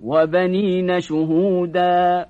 وبنين شهودا